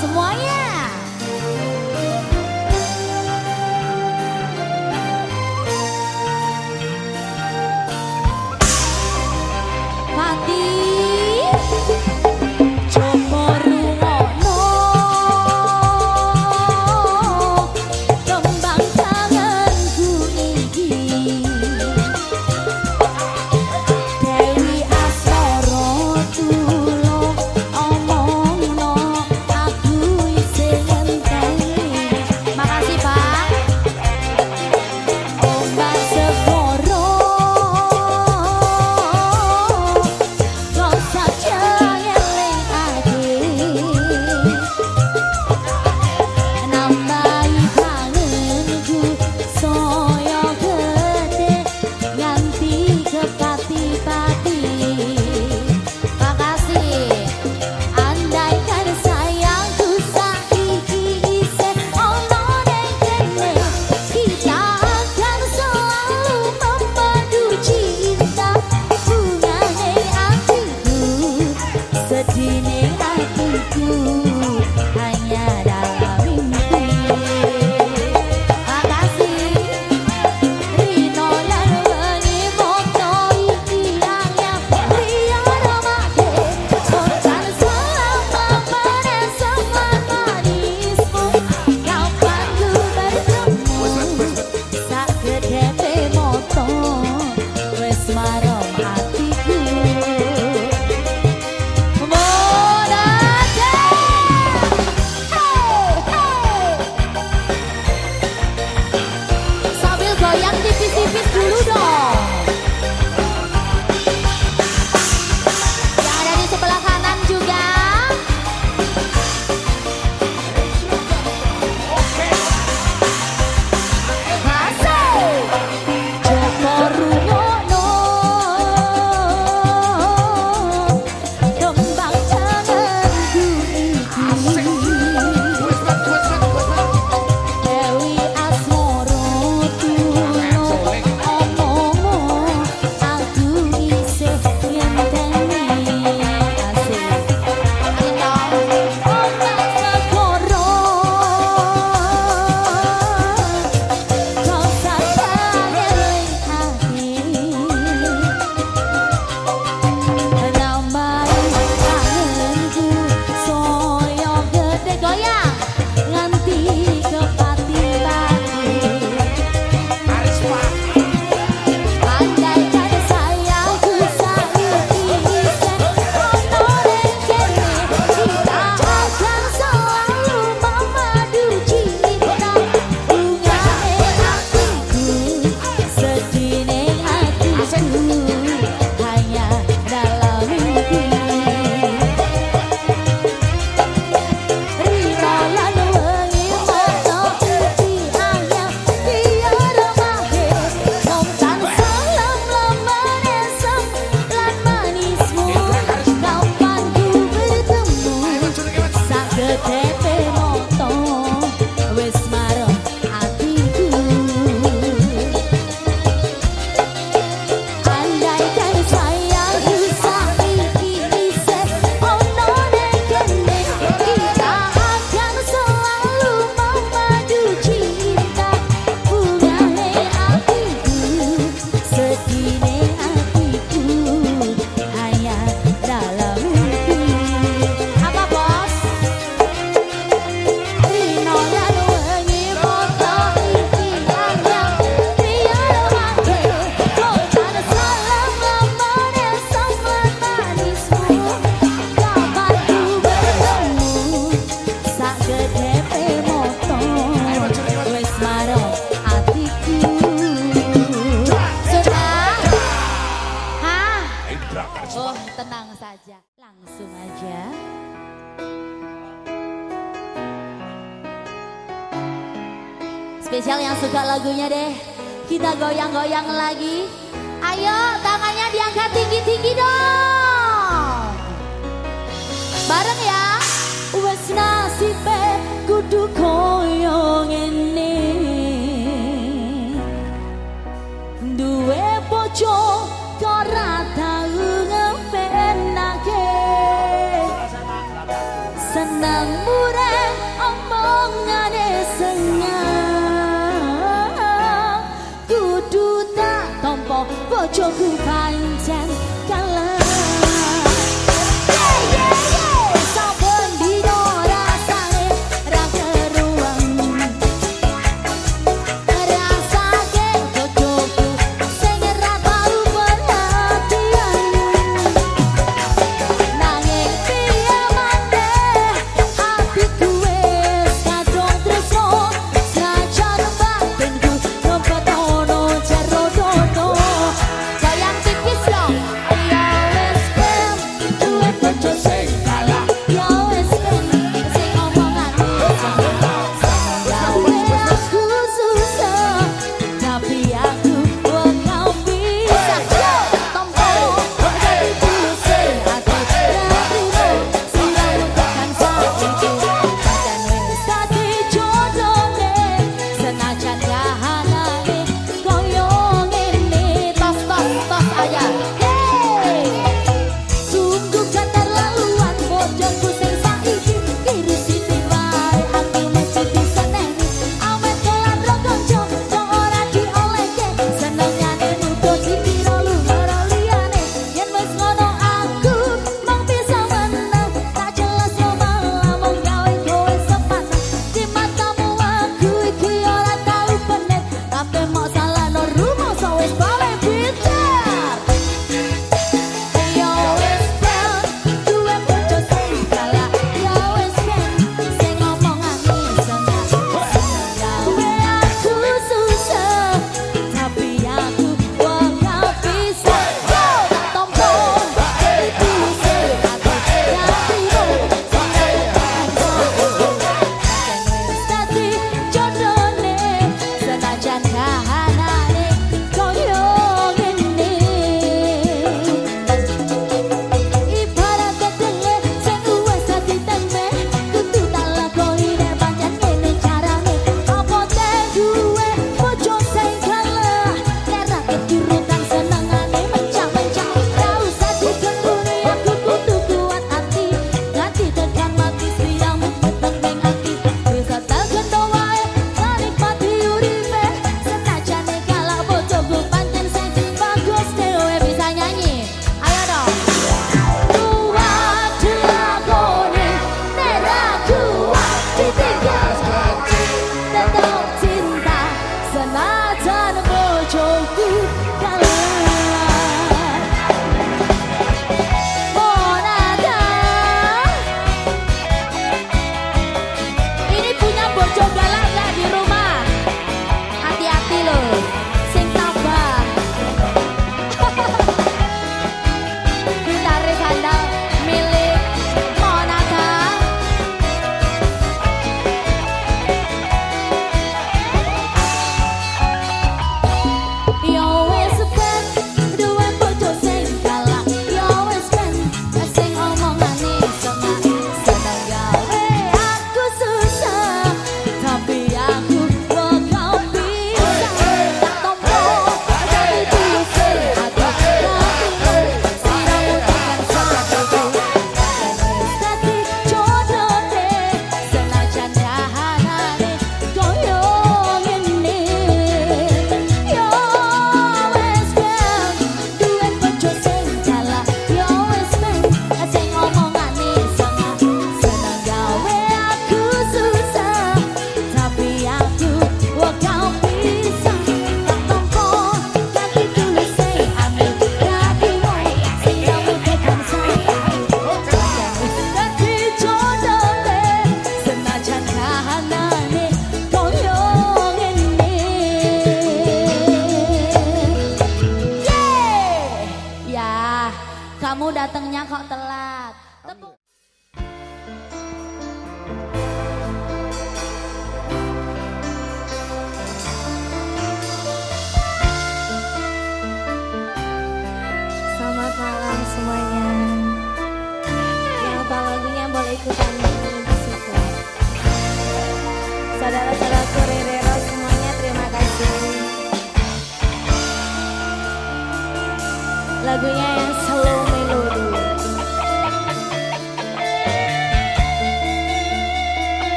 Spesial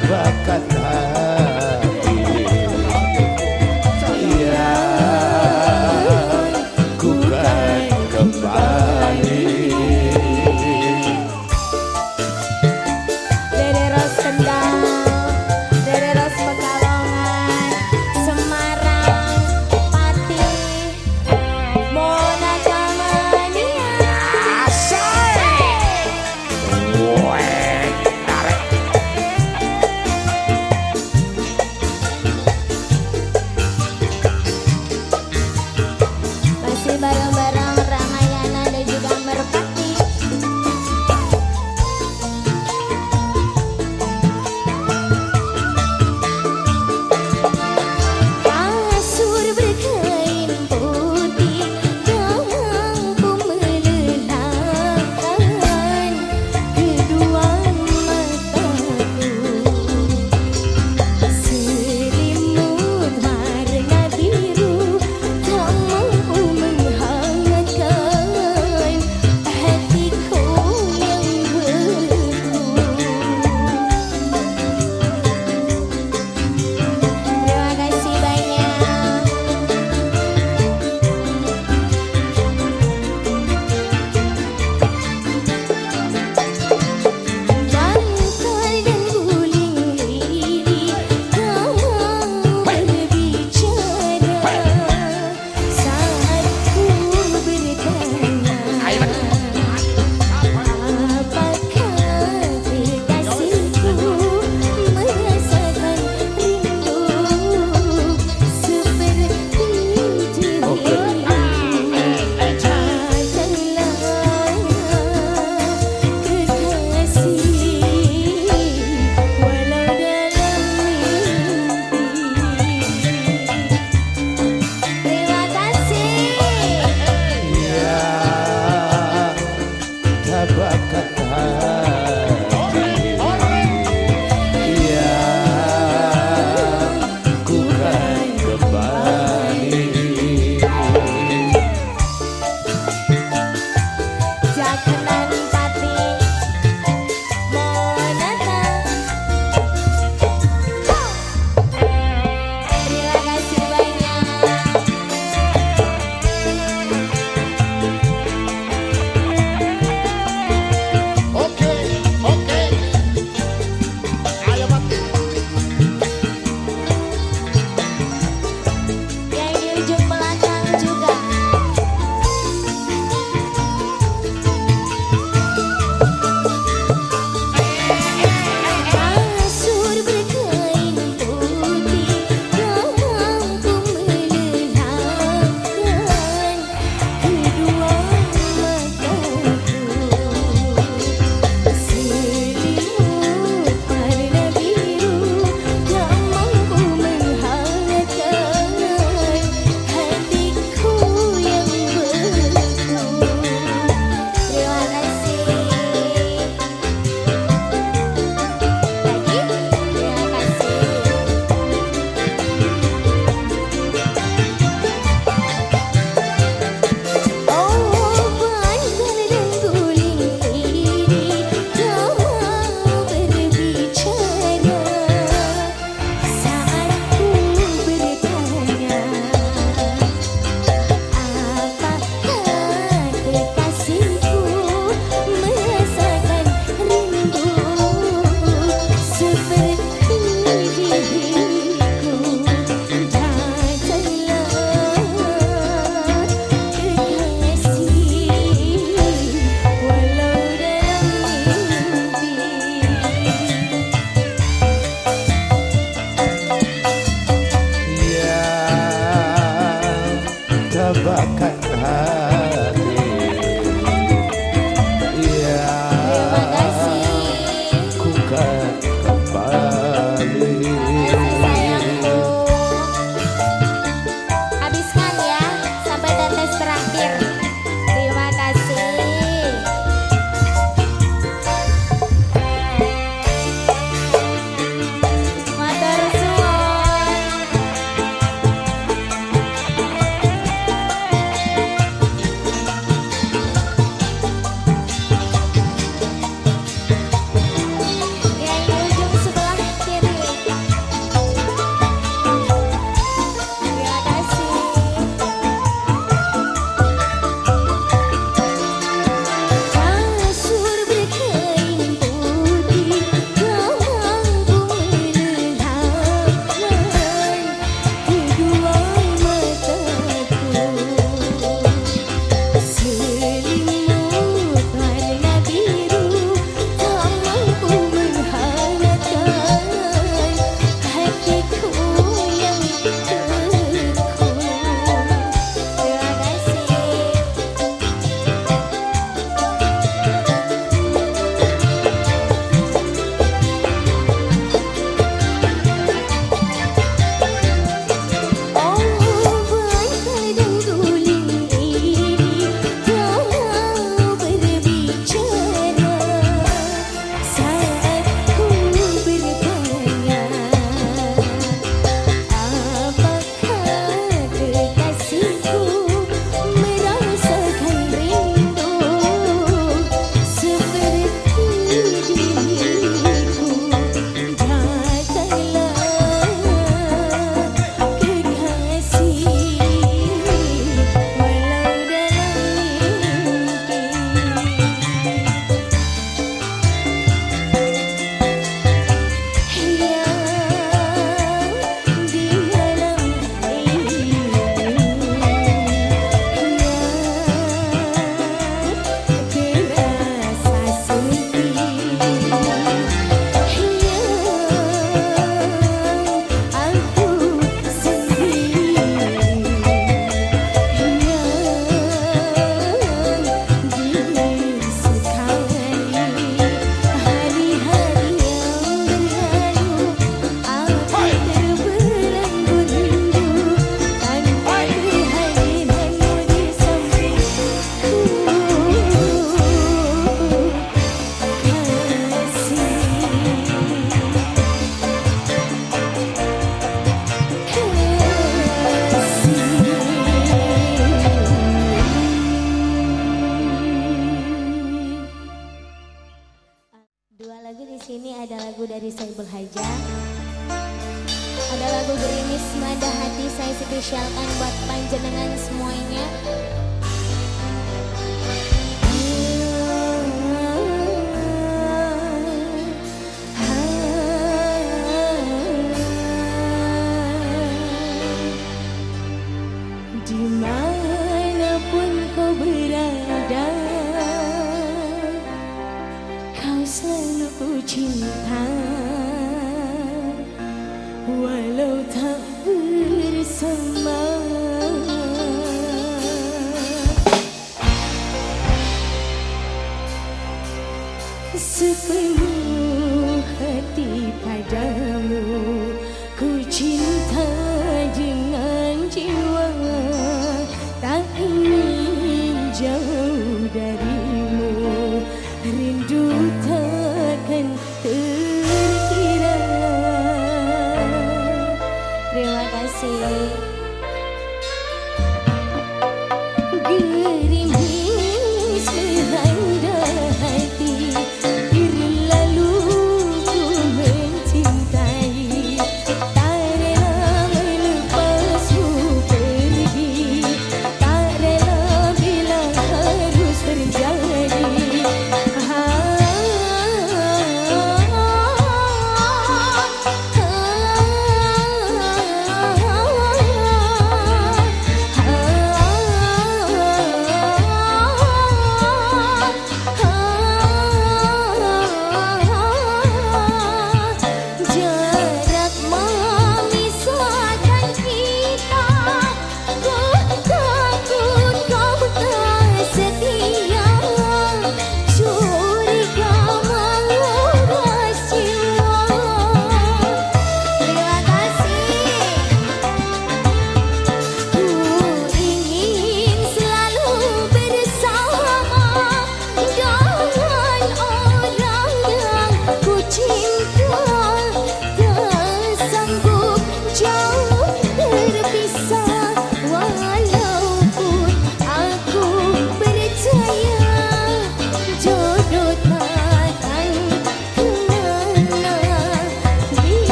ku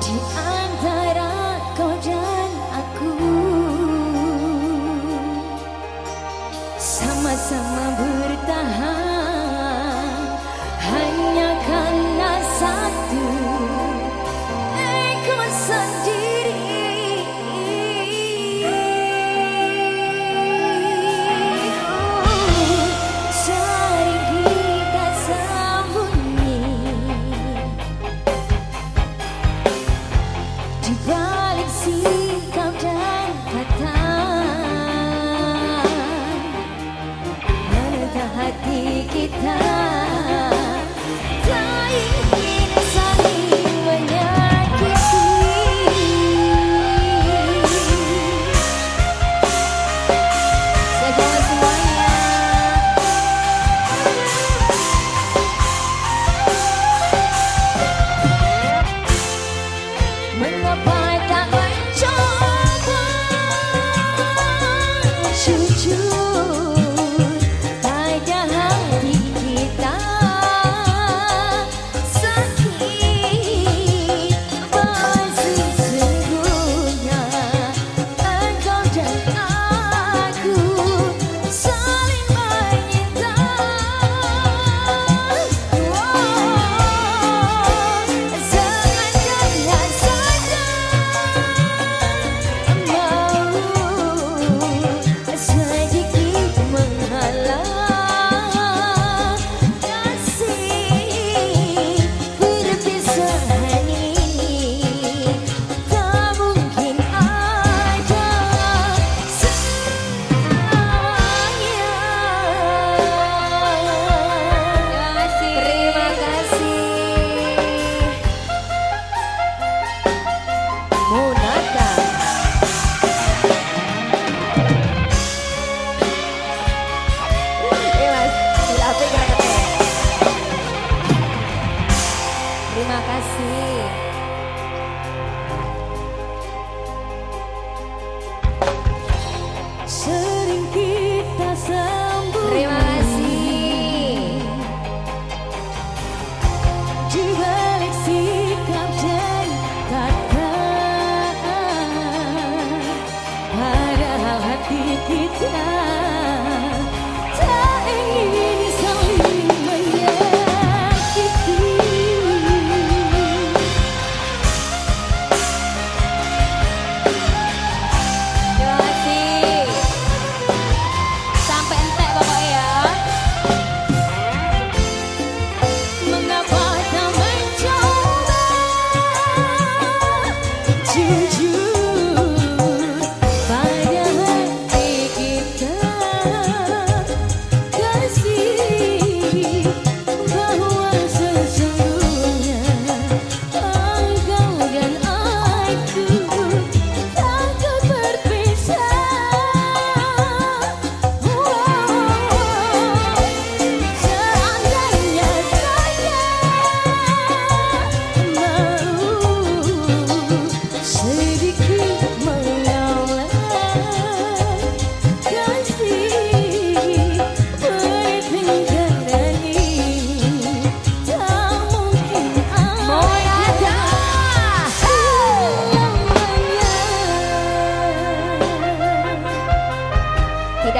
亲爱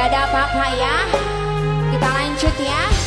suratan Di balik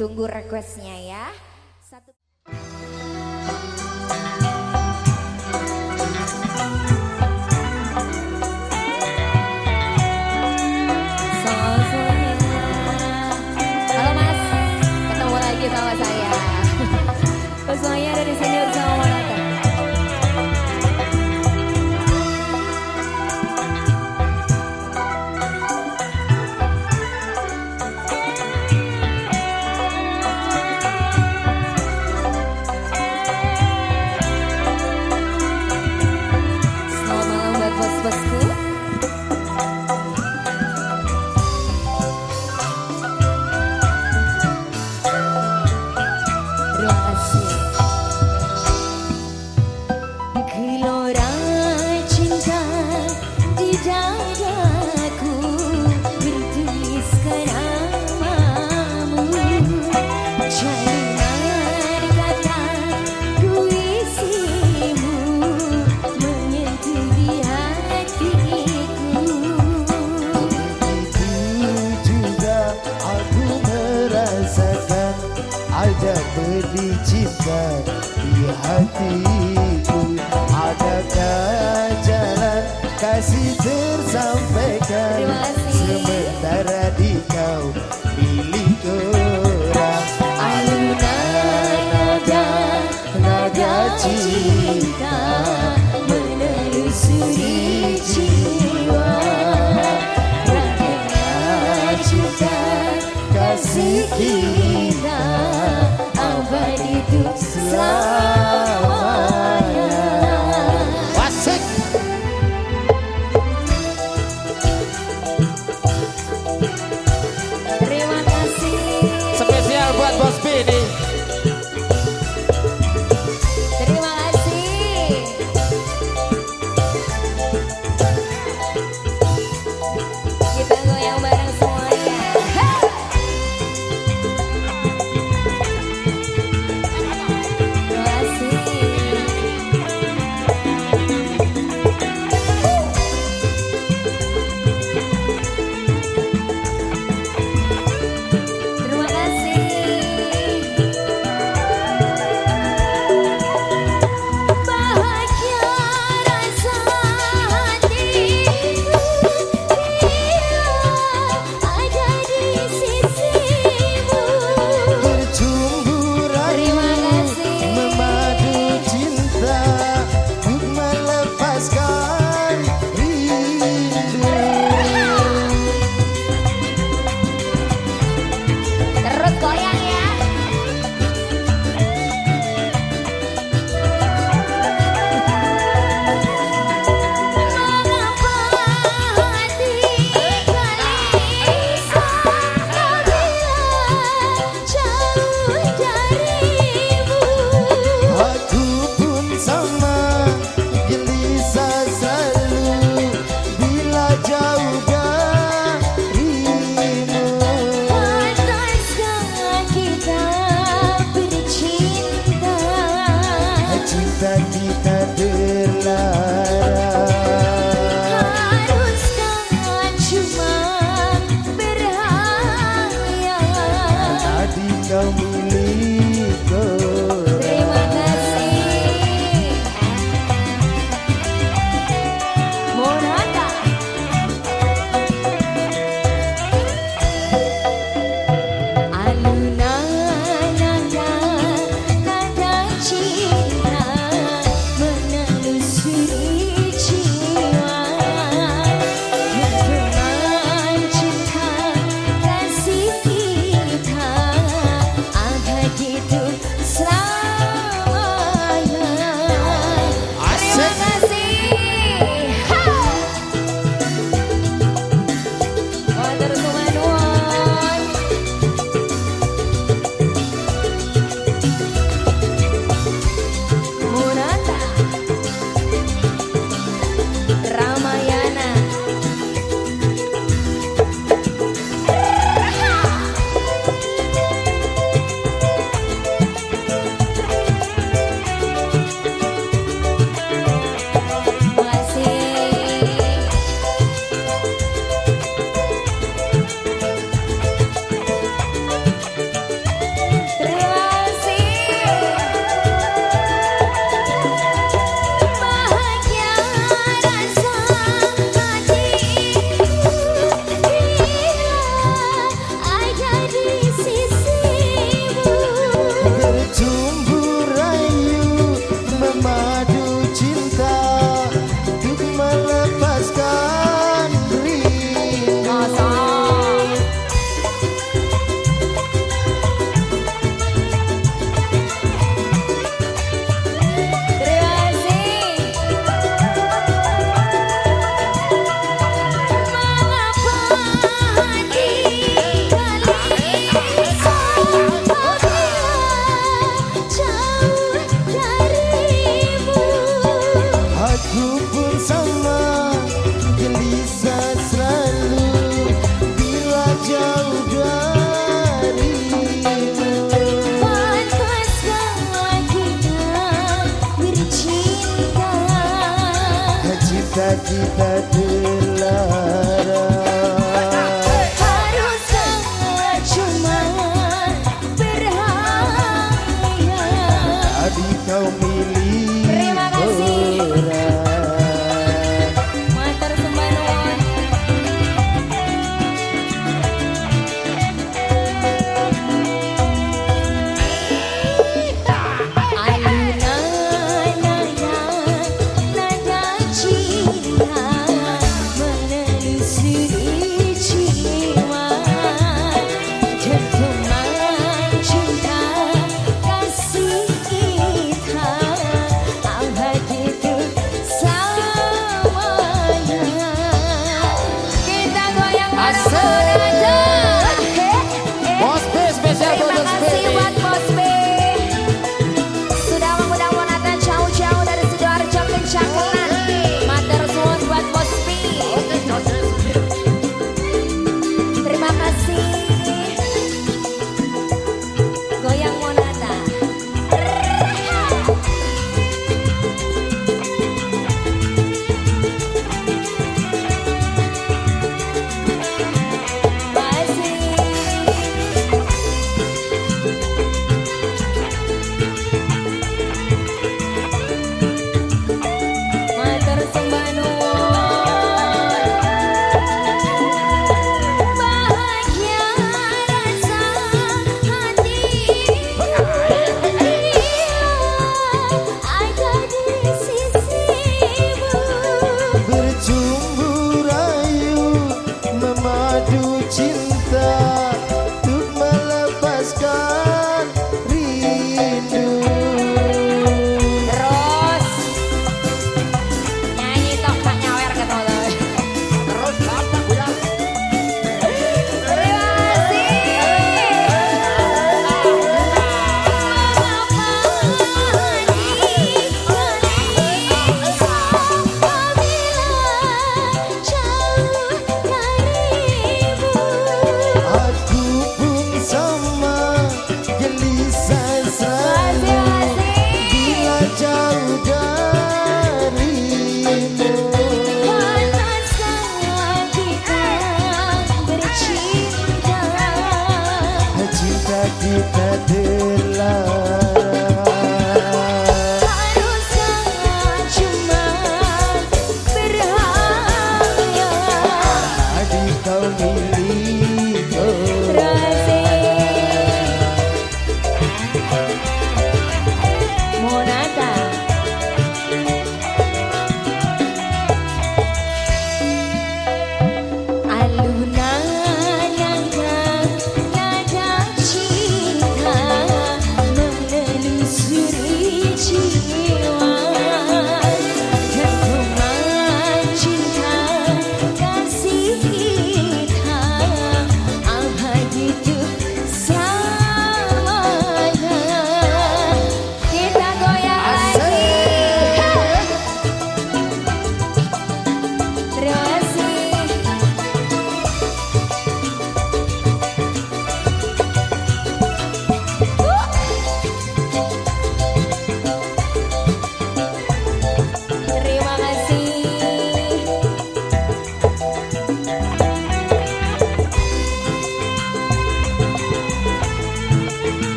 Oke, ditunggu requestnya ya. chegar.